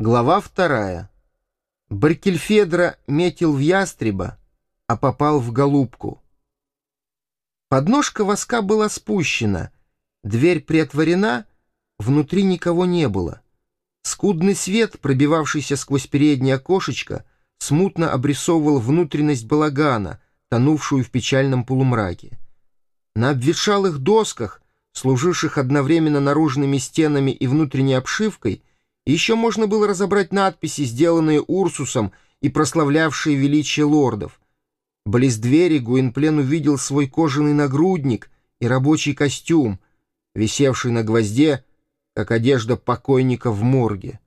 Глава вторая. Баркельфедра метил в ястреба, а попал в голубку. Подножка воска была спущена, дверь приотворена, внутри никого не было. Скудный свет, пробивавшийся сквозь переднее окошечко, смутно обрисовывал внутренность балагана, тонувшую в печальном полумраке. На обветшалых досках, служивших одновременно наружными стенами и внутренней обшивкой, еще можно было разобрать надписи, сделанные Урсусом и прославлявшие величие лордов. Близ двери Гуинплен увидел свой кожаный нагрудник и рабочий костюм, висевший на гвозде, как одежда покойника в морге.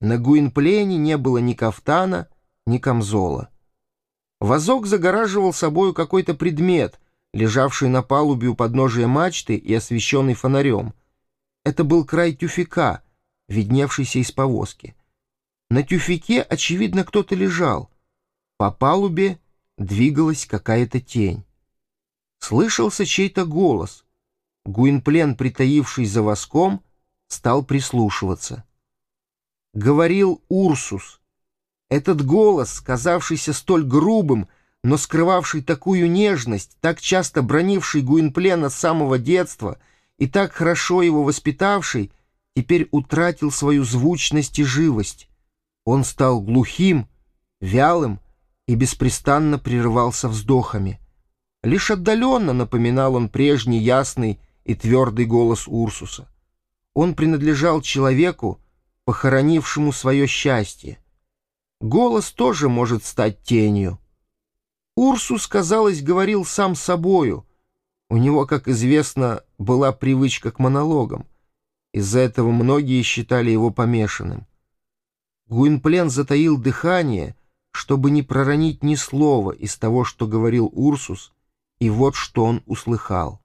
На Гуинплене не было ни кафтана, ни камзола. Вазок загораживал собою какой-то предмет, лежавший на палубе у подножия мачты и освещенный фонарем. Это был край тюфика — видневшийся из повозки. На тюфике, очевидно, кто-то лежал. По палубе двигалась какая-то тень. Слышался чей-то голос. Гуинплен, притаивший за воском, стал прислушиваться. Говорил Урсус. Этот голос, казавшийся столь грубым, но скрывавший такую нежность, так часто бронивший Гуинплена с самого детства и так хорошо его воспитавший, теперь утратил свою звучность и живость. Он стал глухим, вялым и беспрестанно прерывался вздохами. Лишь отдаленно напоминал он прежний ясный и твердый голос Урсуса. Он принадлежал человеку, похоронившему свое счастье. Голос тоже может стать тенью. Урсус, казалось, говорил сам собою. У него, как известно, была привычка к монологам. Из-за этого многие считали его помешанным. Гуинплен затаил дыхание, чтобы не проронить ни слова из того, что говорил Урсус, и вот что он услыхал.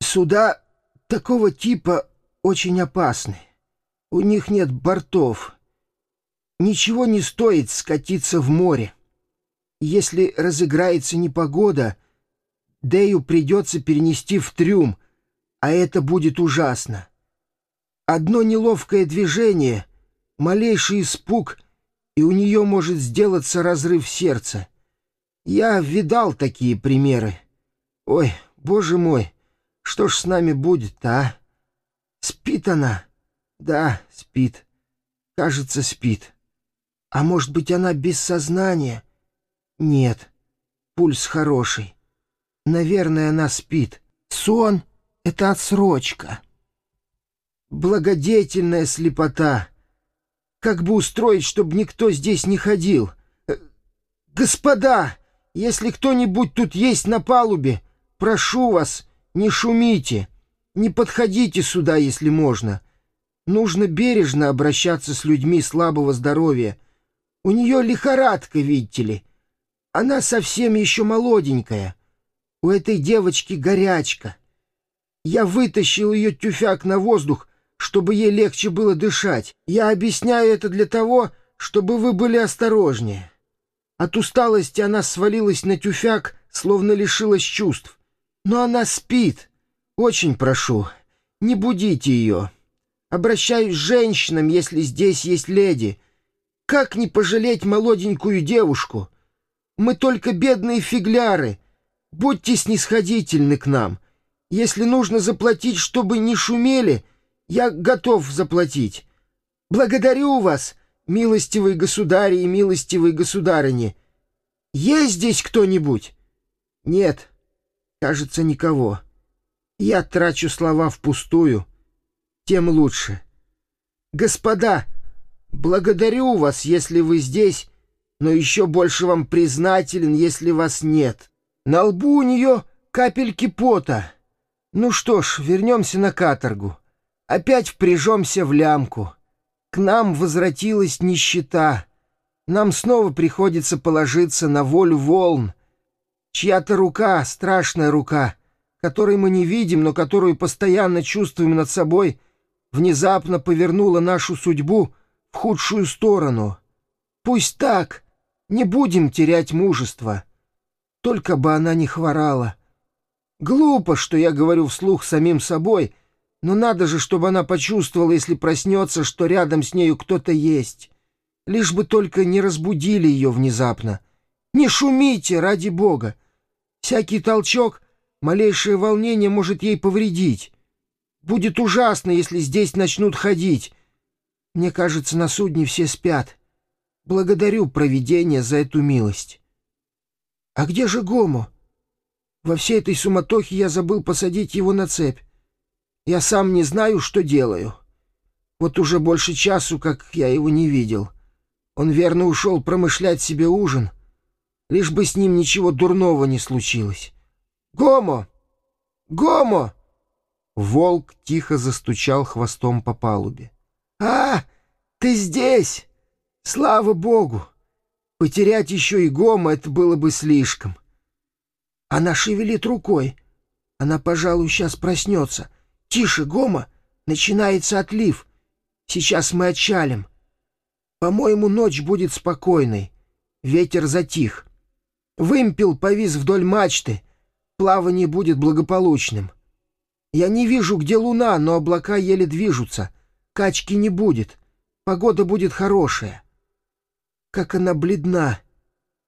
«Суда такого типа очень опасны. У них нет бортов. Ничего не стоит скатиться в море. Если разыграется непогода, Дэю придется перенести в трюм, а это будет ужасно. Одно неловкое движение, малейший испуг, и у нее может сделаться разрыв сердца. Я видал такие примеры. Ой, боже мой, что ж с нами будет а? Спит она? Да, спит. Кажется, спит. А может быть, она без сознания? Нет, пульс хороший. Наверное, она спит. Сон — это отсрочка благодетельная слепота. Как бы устроить, чтобы никто здесь не ходил? Э, господа, если кто-нибудь тут есть на палубе, прошу вас, не шумите, не подходите сюда, если можно. Нужно бережно обращаться с людьми слабого здоровья. У нее лихорадка, видите ли. Она совсем еще молоденькая. У этой девочки горячка. Я вытащил ее тюфяк на воздух, чтобы ей легче было дышать. Я объясняю это для того, чтобы вы были осторожнее. От усталости она свалилась на тюфяк, словно лишилась чувств. Но она спит. Очень прошу, не будите ее. Обращаюсь к женщинам, если здесь есть леди. Как не пожалеть молоденькую девушку? Мы только бедные фигляры. Будьте снисходительны к нам. Если нужно заплатить, чтобы не шумели — я готов заплатить. Благодарю вас, милостивый государи и милостивые государыни. Есть здесь кто-нибудь? Нет, кажется, никого. Я трачу слова впустую. Тем лучше. Господа, благодарю вас, если вы здесь, но еще больше вам признателен, если вас нет. На лбу у нее капельки пота. Ну что ж, вернемся на каторгу. Опять впряжемся в лямку. К нам возвратилась нищета. Нам снова приходится положиться на волю волн. Чья-то рука, страшная рука, которой мы не видим, но которую постоянно чувствуем над собой, внезапно повернула нашу судьбу в худшую сторону. Пусть так, не будем терять мужество. Только бы она не хворала. Глупо, что я говорю вслух самим собой — Но надо же, чтобы она почувствовала, если проснется, что рядом с нею кто-то есть. Лишь бы только не разбудили ее внезапно. Не шумите, ради бога. Всякий толчок, малейшее волнение может ей повредить. Будет ужасно, если здесь начнут ходить. Мне кажется, на судне все спят. Благодарю провидение за эту милость. А где же Гомо? Во всей этой суматохе я забыл посадить его на цепь. Я сам не знаю, что делаю. Вот уже больше часу, как я его не видел. Он верно ушел промышлять себе ужин. Лишь бы с ним ничего дурного не случилось. «Гомо! Гомо!» Волк тихо застучал хвостом по палубе. «А, ты здесь! Слава богу! Потерять еще и Гома — это было бы слишком. Она шевелит рукой. Она, пожалуй, сейчас проснется. Тише, Гома! Начинается отлив. Сейчас мы отчалим. По-моему, ночь будет спокойной. Ветер затих. Вымпел повис вдоль мачты. Плавание будет благополучным. Я не вижу, где луна, но облака еле движутся. Качки не будет. Погода будет хорошая. Как она бледна.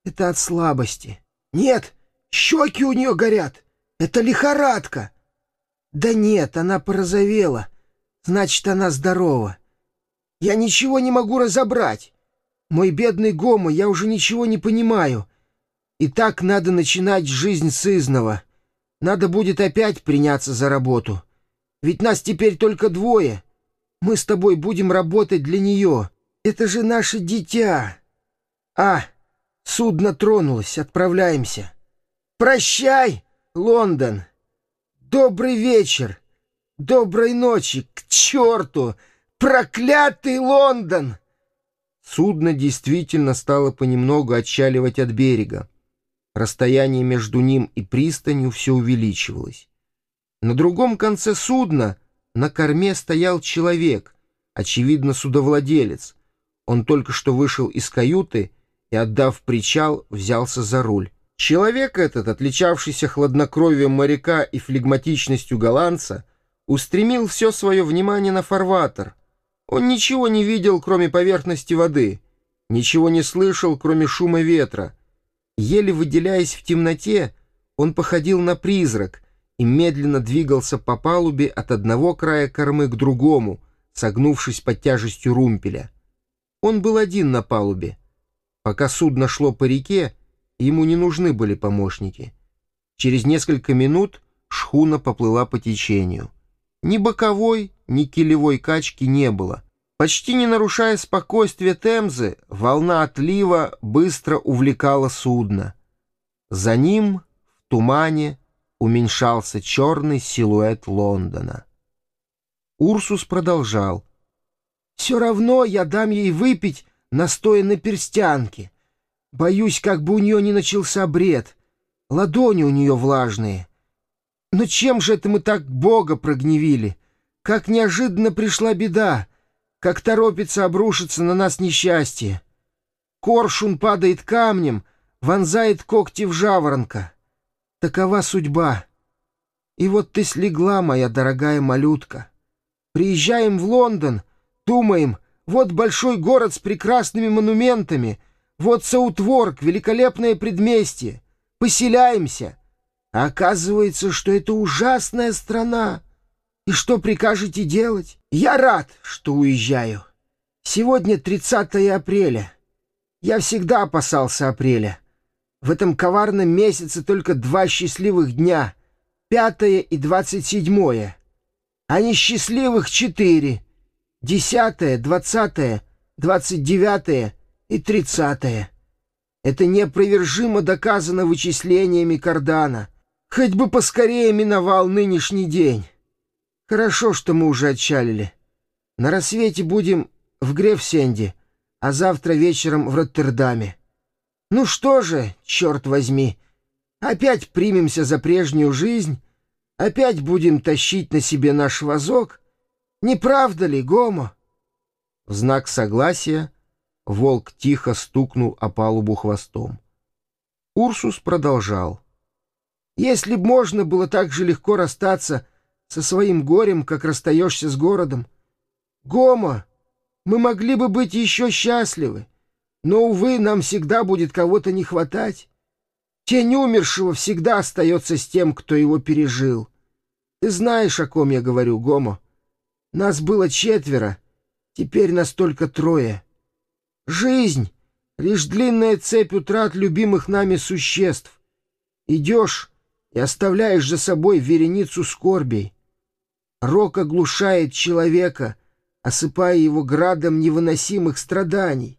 Это от слабости. Нет, щеки у нее горят. Это лихорадка. Да нет, она порозовела. Значит, она здорова. Я ничего не могу разобрать. Мой бедный Гома, я уже ничего не понимаю. И так надо начинать жизнь с. Надо будет опять приняться за работу. Ведь нас теперь только двое. Мы с тобой будем работать для нее. Это же наше дитя. А, судно тронулось, отправляемся. Прощай, Лондон. Добрый вечер. Доброй ночи. К черту! Проклятый Лондон! Судно действительно стало понемногу отчаливать от берега. Расстояние между ним и пристанью все увеличивалось. На другом конце судна на корме стоял человек, очевидно, судовладелец. Он только что вышел из каюты и, отдав причал, взялся за руль. Человек этот, отличавшийся хладнокровием моряка и флегматичностью голландца, устремил все свое внимание на фарватер. Он ничего не видел, кроме поверхности воды, ничего не слышал, кроме шума ветра, Еле выделяясь в темноте, он походил на призрак и медленно двигался по палубе от одного края кормы к другому, согнувшись под тяжестью румпеля. Он был один на палубе. Пока судно шло по реке, ему не нужны были помощники. Через несколько минут шхуна поплыла по течению. Ни боковой, ни килевой качки не было — Почти не нарушая спокойствия Темзы, волна отлива быстро увлекала судно. За ним, в тумане, уменьшался черный силуэт Лондона. Урсус продолжал. «Все равно я дам ей выпить, настоя на перстянке. Боюсь, как бы у нее не начался бред. Ладони у нее влажные. Но чем же это мы так Бога прогневили? Как неожиданно пришла беда!» как торопится обрушиться на нас несчастье. Коршун падает камнем, вонзает когти в жаворонка. Такова судьба. И вот ты слегла, моя дорогая малютка. Приезжаем в Лондон, думаем, вот большой город с прекрасными монументами, вот Саутворк, великолепное предместье. Поселяемся. А оказывается, что это ужасная страна. И что прикажете делать? Я рад, что уезжаю. Сегодня 30 апреля. Я всегда опасался апреля. В этом коварном месяце только два счастливых дня. Пятое и двадцать седьмое. А несчастливых четыре. Десятое, двадцатое, двадцать девятое и тридцатое. Это неопровержимо доказано вычислениями Кардана. Хоть бы поскорее миновал нынешний день. Хорошо, что мы уже отчалили. На рассвете будем в Грефсенде, а завтра вечером в Роттердаме. Ну что же, черт возьми, опять примемся за прежнюю жизнь, опять будем тащить на себе наш вазок. Не правда ли, Гомо? В знак согласия волк тихо стукнул о палубу хвостом. Урсус продолжал. «Если б можно было так же легко расстаться со своим горем, как расстаешься с городом. Гомо, мы могли бы быть еще счастливы, но, увы, нам всегда будет кого-то не хватать. Тень умершего всегда остается с тем, кто его пережил. Ты знаешь, о ком я говорю, Гомо. Нас было четверо, теперь нас только трое. Жизнь — лишь длинная цепь утрат любимых нами существ. Идешь и оставляешь за собой вереницу скорбей. Рок оглушает человека, осыпая его градом невыносимых страданий.